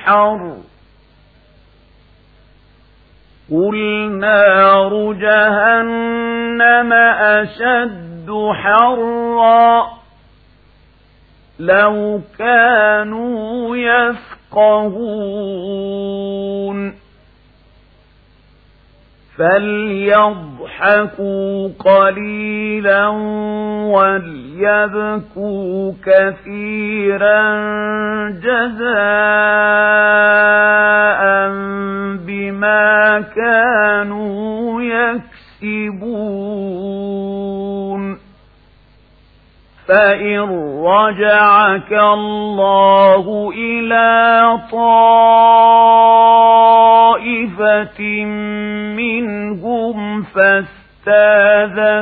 في الحر قل نار جهنم أشد حرا. لو كانوا يفقهون. فليضحكوا قليلا وليبكوا كثيرا جزاء بما كانوا يكسبون فإن رجعك الله إلى طائفة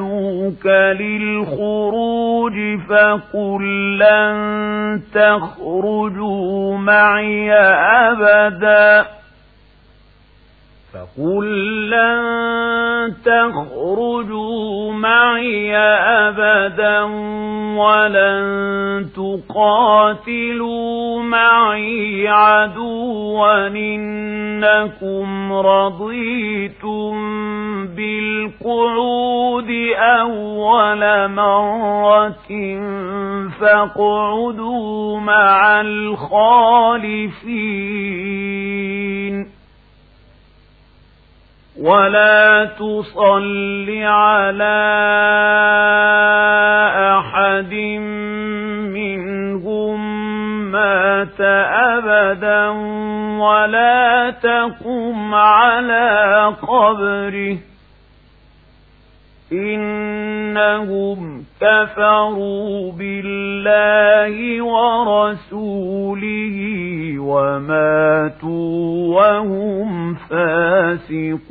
فاستاذنوك للخروج فقل لن تخرجوا معي أبداً فقل لن تخرجوا معي أبدا ولن معي عدوا إنكم رضيتم بالقعود أول مرة فاقعدوا مع الخالفين. ولا تصل على أحد أبدا ولا تقم على قبره إنهم كفروا بالله ورسوله وماتوا وهم فاسقون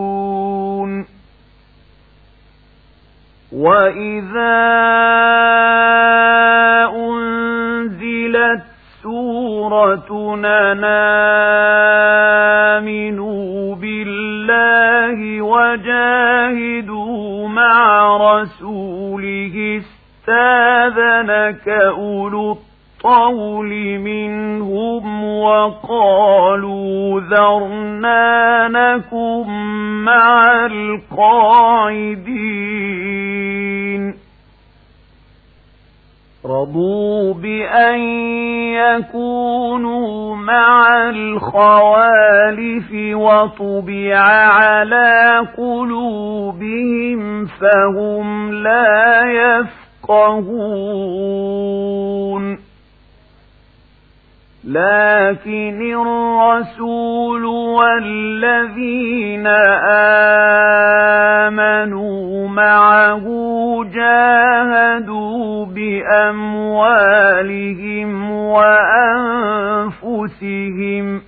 وإذا أنزلت سورة آمنوا بالله وجاهدوا مع رسوله استاذنك أولو الطول منهم وقالوا ذرنا نكن مع القاعدين رضوا بأن يكونوا مع الخوالف وطبع على قلوبهم فهم لا يفقهون. لكن الرسول والذين آمنوا معه جاهدوا بأموالهم وأنفسهم